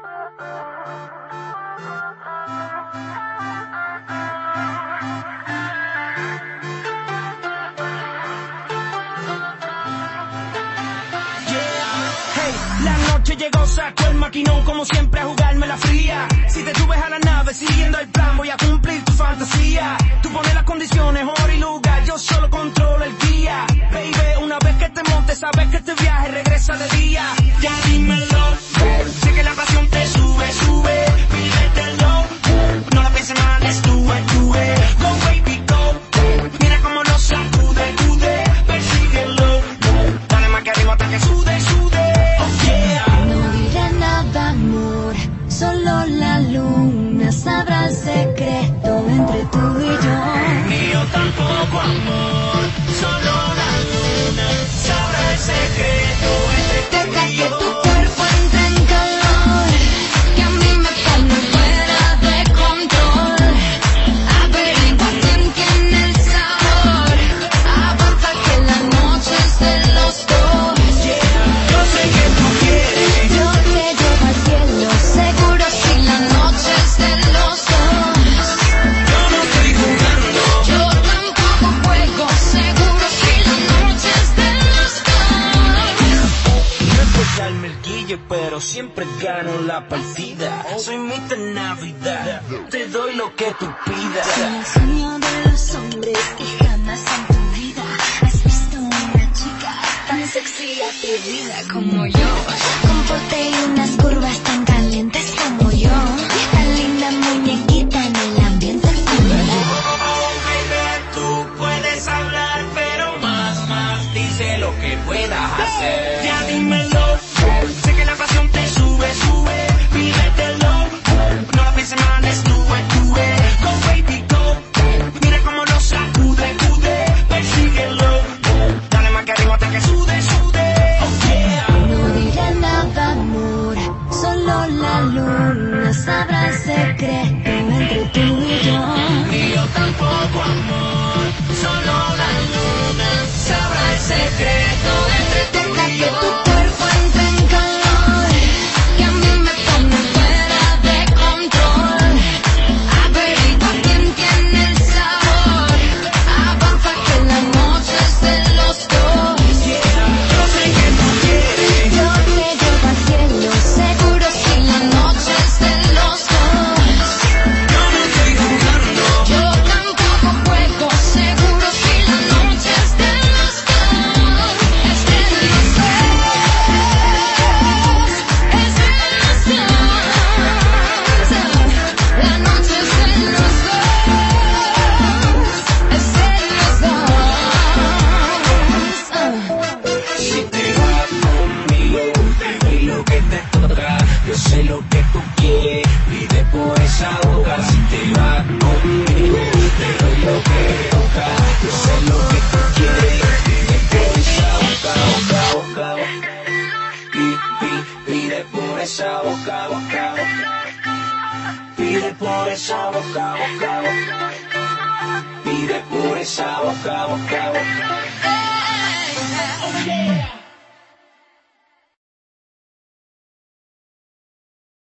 La noche llegó, saco el maquinón como siempre a jugarme la fría. Si te subes a la nave siguiendo el plan, voy a cumplir tu fantasía. Tú pones las condiciones, hora secreto entre tú y yo. Ni yo tampoco, amor. Solo la luna pero siempre gano la partida. Soy Mr. Navidad. Te doy lo que tú pidas. Soy el sueño de los hombres que jamás en tu vida has visto una chica tan sexy y atrevida como yo. Con porte y unas curvas tan calientes como yo. Tan linda muñequita en el ambiente familiar. Oh, baby, tú puedes hablar, pero más, más dice lo que puedas hacer. Ya dímelo, secreto entre tú y yo. Ni yo tampoco, amor. Lo que tú quieres, pide por esa boca. Si te vas conmigo, te doy lo que toca. Yo sé lo que tú quieres, pide por esa boca, boca, boca, boca. Pi- pi- Pide por esa boca, boca, boca. Pide por esa boca, boca, boca. Pide por esa boca, boca, boca.